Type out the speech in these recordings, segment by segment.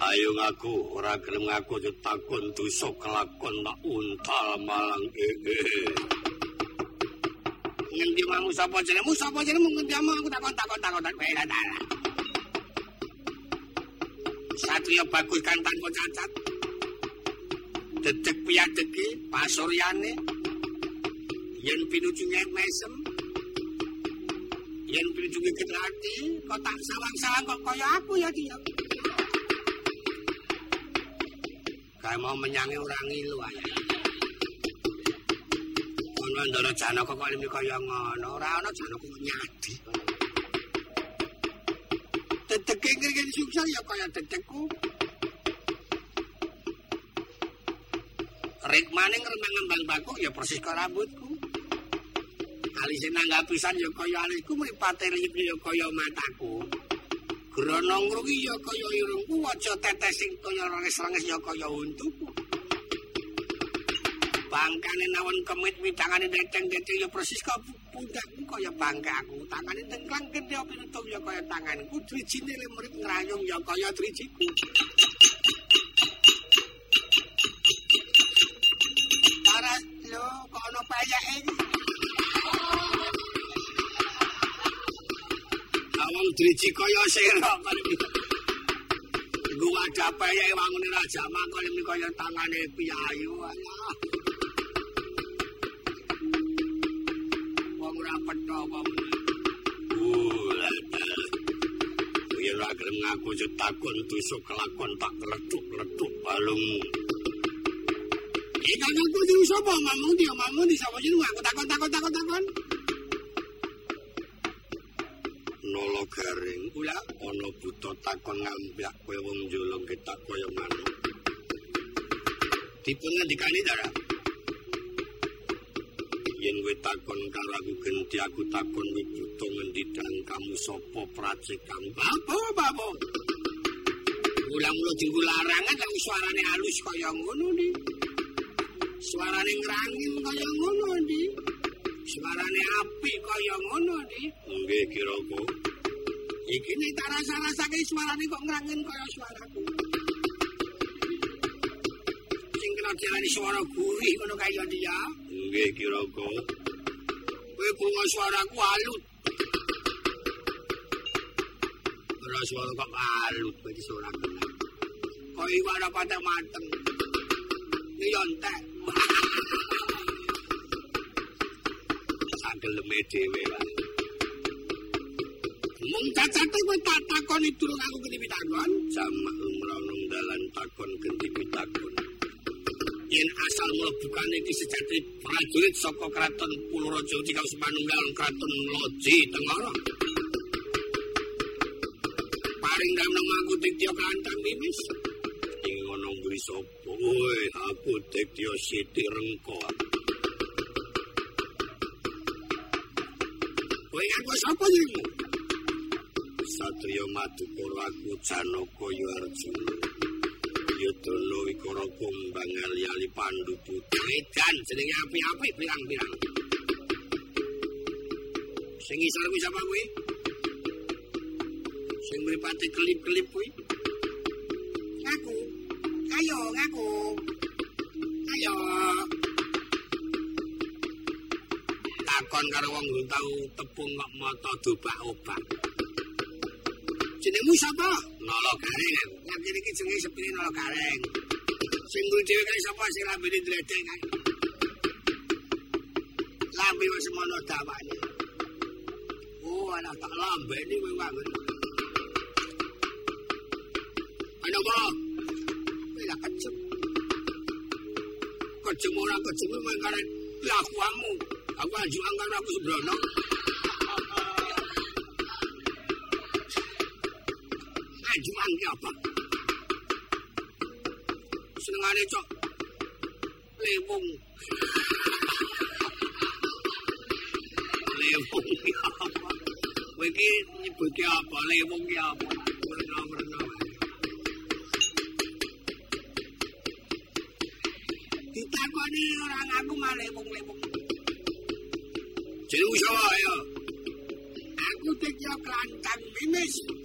Ayo ngaku, ora gelem ngaku takon dosa kelakon tak untal malang gege. Ngendi mamu sapa jenengmu? Sapa jenengmu ngendi aku takon takon takon tak wae datara. Satria bagus kan tanpa cacat. Dedek piyadeke pasuryane. Yen pinuju nyek mesem. Yen pinuju ketrati, kok tak sawang-sawang kok kaya aku ya dia. Kae mau menyangi orang ngilu ae. Ono ndara Janaka kok limi kaya ngono, ora ana Janaka nyadi. Dedek ngriken sukses ya kaya dedekku. Rek maning renang ngembang bakuk ya persis kaya rambutku. Alise nangga pisan ya kaya alisku mripate lip ya kaya mataku. Grana ngruki ya kaya irungku, waja tetes sing kaya renges-renges ya kaya untuku. Bangkane nawon kemit widangane deteng-deteng ya persis kaya pundakku kaya bangkaku. Tangane tengklang gedhe pinutung ya kaya tanganku, drijine lemrip ngrayung ya kaya drijiku. Driji kaya sira Gua ada payake wangune raja makon iki kaya tangane piyayu alah. Wong ora petho wong. Yen ora gelem ngaku takon dosa kelakon tak letuk-letuk balungmu. Iki aku kudu sapa mamung dia mamung di jeneng aku takon takon takon takon. Garing ula ana buta takon ngambyak kowe wong njolong ketak kaya manuk. Dipun ngendikani dara. Yen kowe takon karo aku genti aku takon kowe buta ngendi dan kamu sapa pracekang babo babo. Ulang-ulang dinggo larangan tapi suarane halus kaya ngono nih. Suarane ngrangin kaya ngono, Di. Suarane api kaya ngono, Di. Nggih, kira-kira. Iki nek tak rasa-rasake suarane kok ngrangin kaya suaraku. Sing kena diarani suara gurih ngono kaya dia. Nggih, kira-kira. Kowe krungu suaraku alut. Ora suara kok alut iki suara kena. Kok iwara patek mateng. Nyontek. Sageleme dhewe wae. Cacate kowe tak takon durung aku geni pitakon, jamak lumrahung dalan takon genti pitakon. Yen asal mlebukane iki sejati prajurit saka kraton Puluraja Tika Manunggal kraton Loji Tengara. Paring damnang aku dikya kantang mimis. Ing ngono kuwi sapa? Woi, aku dikya Siti Rengko. Kowe aku sapa jenengmu? Satrio Madukara aku Janaka Yarjuna. Yudana Wikara Kumbang Ali Pandu Putri dan jenenge api-api pirang-pirang. Sing isor kuwi sapa kuwi? Sing mripate kelip-kelip kuwi? Ngaku. Ayo ngaku. Ayo. Takon karo wong tau tepung kok mata dobak-obak. Jenengmu sapa? Nolo Gareng. Lagi iki jenenge sepine Nolo Gareng. Sing kuwi dhewe kae sapa sing lambene dredeng kae? Lambe wis semono dawane. Oh, ana tak lambene kowe wangun. Ana apa? Kowe lak kejem. Kejem ora kejem kowe karen lakuanmu. Aku ajuan karo aku sebrono. Ajuan ki apa? Senengane cok lewung. Lewung ki apa? Kowe iki nyebut ki apa? Lewung ki apa? Ditakoni orang aku mah lewung-lewung. Jenengmu sapa ya? Aku Dekya Klantang Mimis.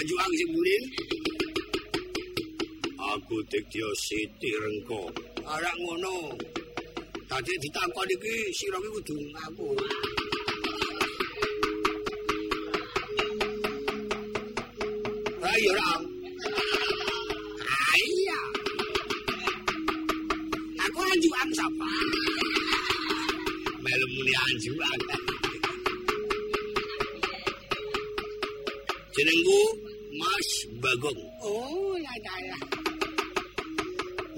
Ajuang sing muni. Aku Dikya Siti Rengko. Ora ngono. Tadi ditakon iki sira iki kudu ngaku. Ayo ra. Iya. Aku anjuang sapa? Melu muni anjuang. Jenengku Mas Bagong. Oh, ya ya.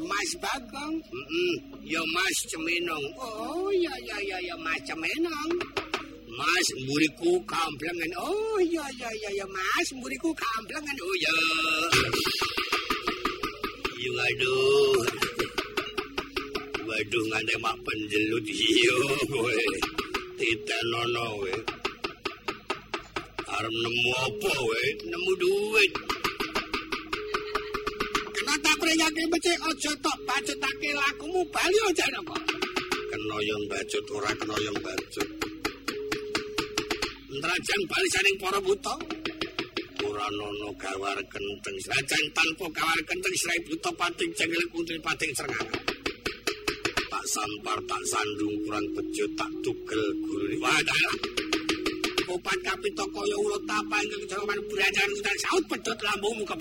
Mas Bagong? Heeh, ya Mas Cemenong. Oh, ya ya ya ya Mas Cemenong. Mas mburiku kamplengan. Oh, ya ya ya ya Mas mburiku kamplengan. Oh, ya. Yung aduh. Waduh ngantek mak penjelut iyo kowe. Titenono kowe. Arep nemu apa kowe? Nemu duit. Kata pringake becik aja tok bacetake lakumu bali aja apa. Kena yang bacut ora kena yang bacut. Ndrajan bali saning para buta. Ora nono gawar kenteng sajan tanpa gawar kenteng srai buta pating jengkel putri pating serangan. Tak sampar tak sandung kurang bejo tak tugel guru. Wadalah. Opat kapito kaya ulo tapa ing kejaman belajar udan saut pedot lambungmu ke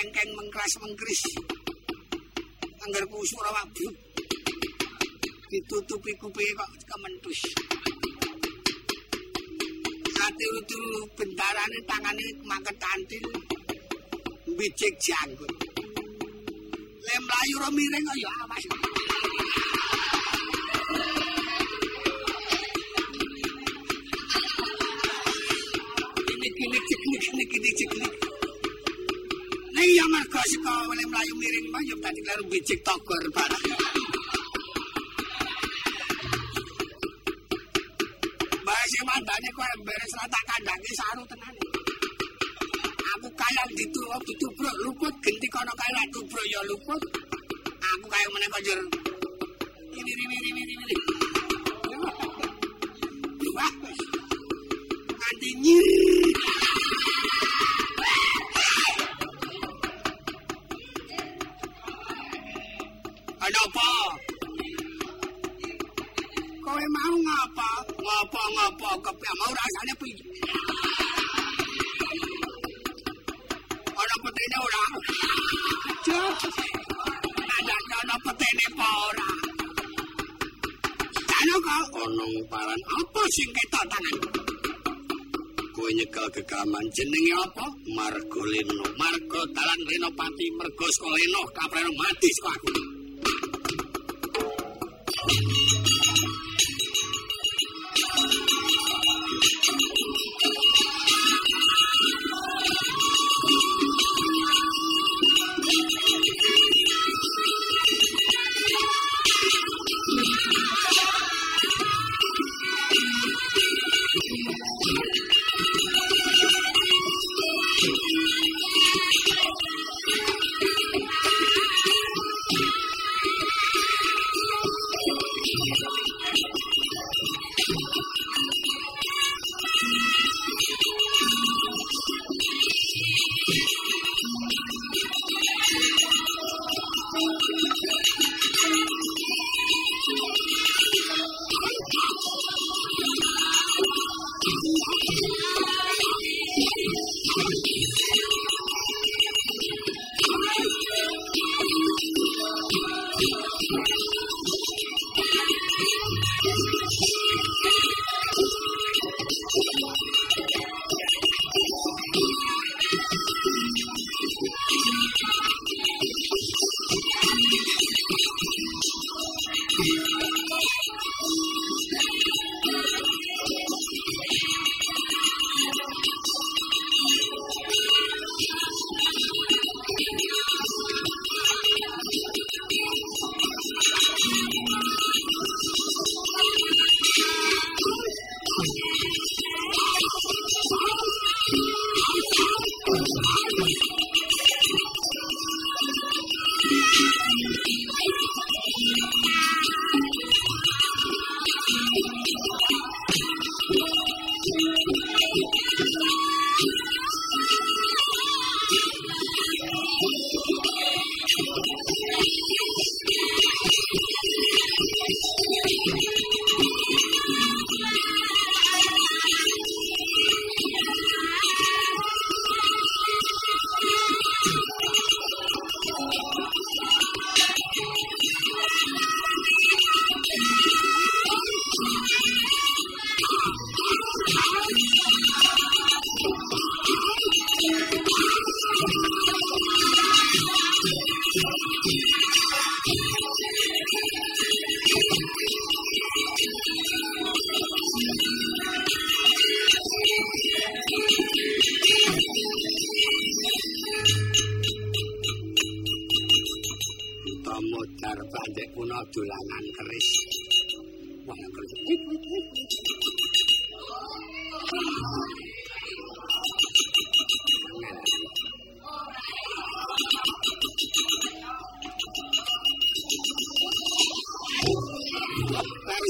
nyerkengkeng mengkras-mengkris. Angger kusur awak ditutupi kupinge kok kementus. Ati utu bentarane tangane mangket tantil. Bijik janggut. Lem layu ro miring kok ya awas. Layu miring mah yo tadi karo bijik togor barang. Bahasa mandane kok emberes ra tak kandangi saru tenan. Aku kaya dituwa ditubruk luput genti kono kaya tubruk ya luput. Aku kaya meneh kok Apa? Kowe mau ngapa? Ngapa-ngapa kepiye mau rasane piye? Ana petene ora? Cuk. Ada ana petene apa ora? Jano kok ono paran apa sing ketok tangan? Kowe nyekel gegaman jenenge apa? Margo Leno. Margo dalan Renopati mergo saka Leno kapreno mati saka aku. Thank you.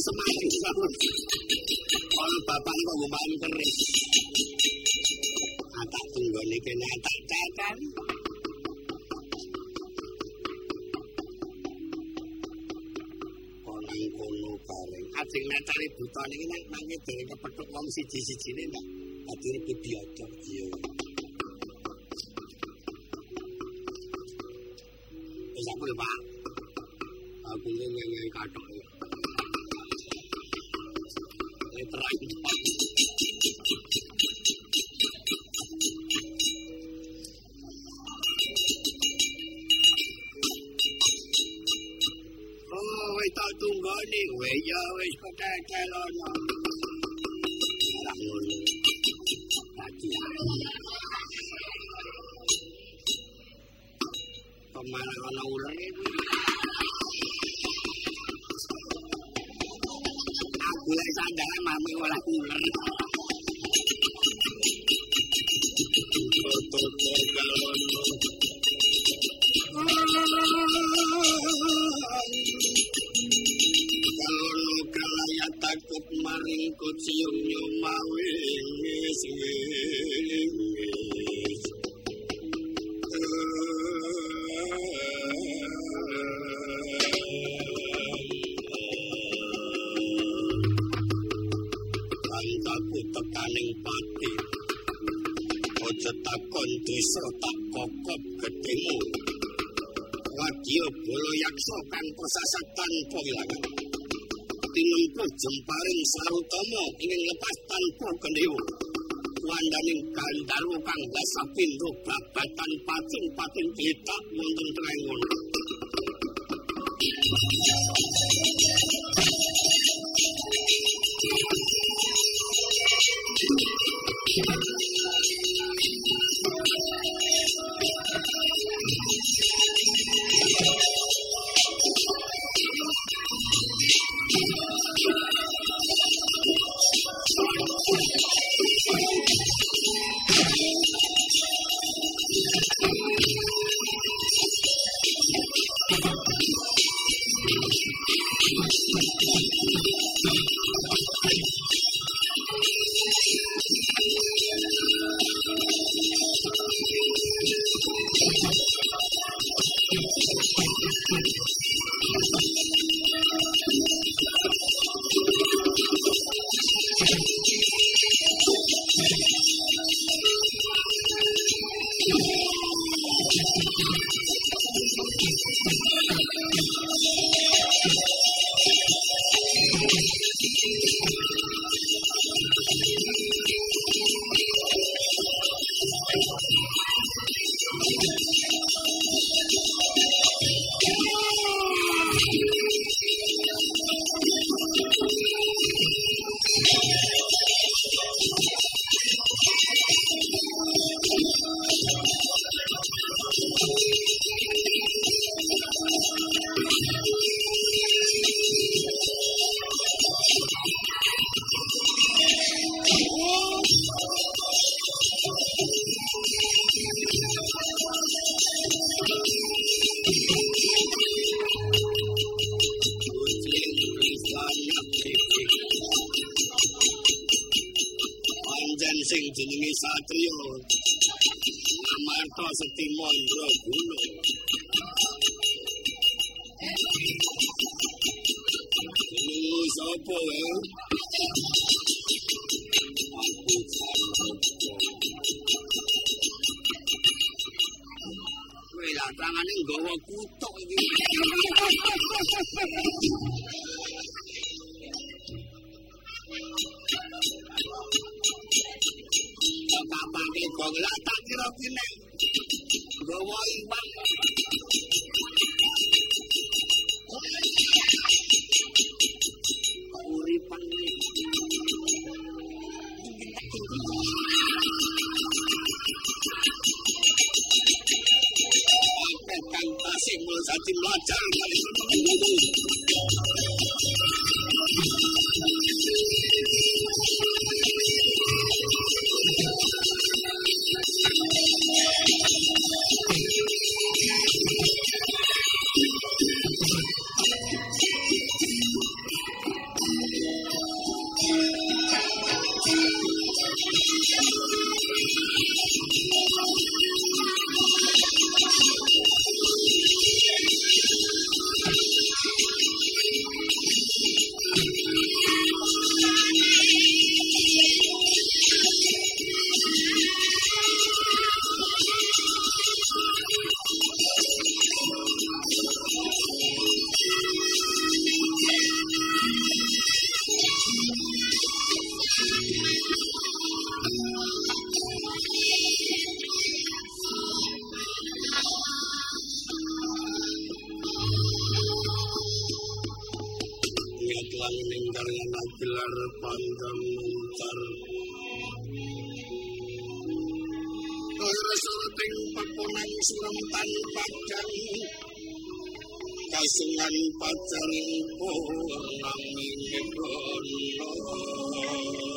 semain di sabun. Kalau bapak kok mau main keris. Atak tunggu kene kena atak tekan. Konang kono kareng. Ajeng netari buta niki kena nangit dari kepetuk wong siji-sijine nih nak. Atik ini Iya. Tak tunggoni kowe ya wis ketetelono. Ora ngono. Dadi Kemana ana ular iki? Aku lek sandale mami ora ular. takut maring kucium nyumawi ngis ngis Kantaku tekaning pati. Ojo takon desa tak kokop gedemu Wadya bolo yakso kang persasat tanpa ilangan tinempuh jemparing sarutama ingin lepas tanpa kendewo wandaning gandaru kang dasa pintu babatan pating pating ditak wonten trengon すごい! Kasungan pacaring purnang minggono sampun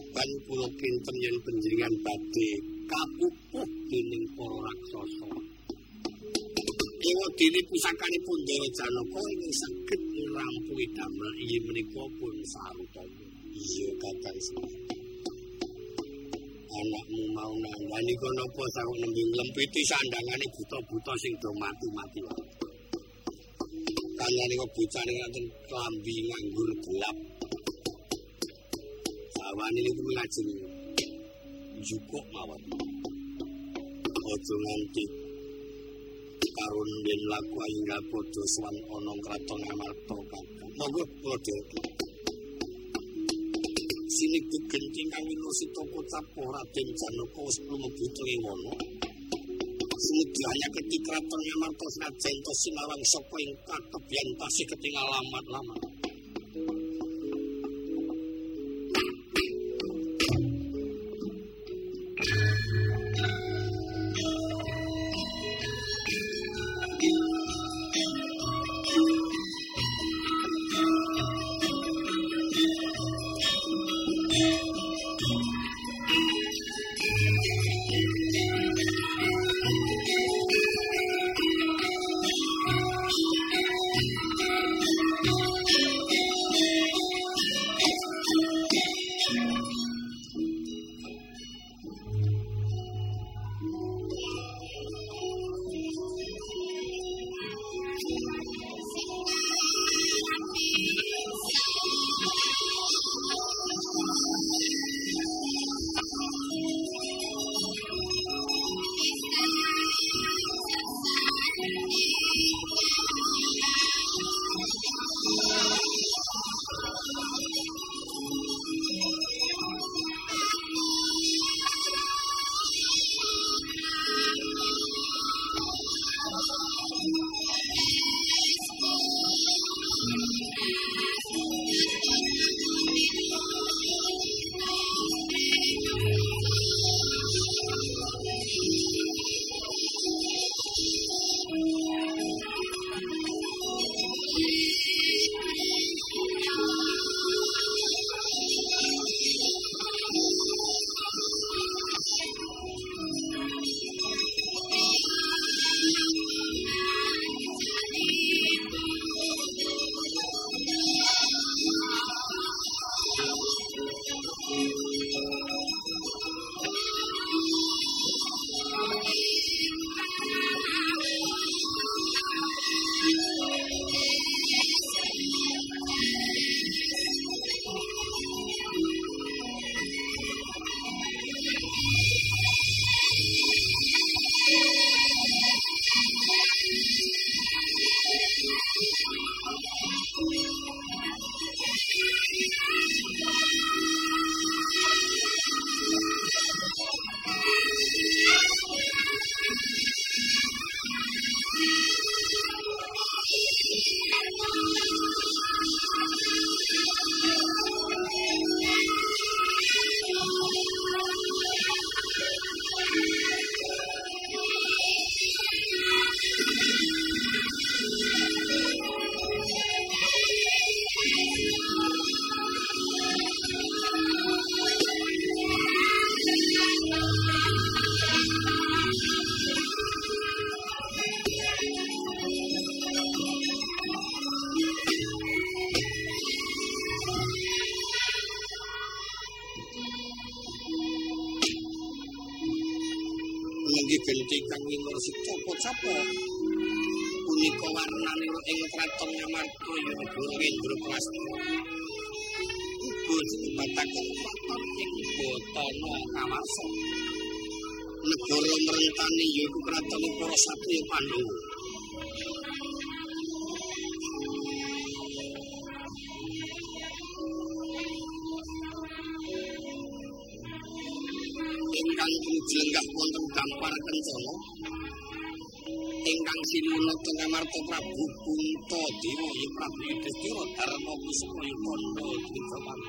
tratapan kula kinten yen panjenengan badhe kapupuh dening para raksasa. Dewa dene pusakanipun Dewa Janaka ing saged ngrampungi damel iki menika pun saruta. Iya kakang Anakmu mau nangani kono apa sarung nembe lempiti sandangane buta-buta sing do mati-mati wae. Kanyane kok bocah ning ngaten klambi nganggur gelap awane niku lajeng jukuk mawon aja nganti karun den laku aingga padha swan ana kraton amarta monggo padha sini bugenting kang minusita kocap ora den janaka wis mlebu trewono Semudianya ketika kraton amarta senajan to sinawang ing kakebian tasih ketinggal lamat-lamat kang winur sapa-sapa punika warnane ing kraton Ngamarta ya Indra Prasta uga dibataken kraton ing Batana Kawasa negara merentani yaiku kraton para satriya Pandhawa. Prabu Kuta Dewa Prabu Yudhistira Dharma Wisnu Yoga Trikramani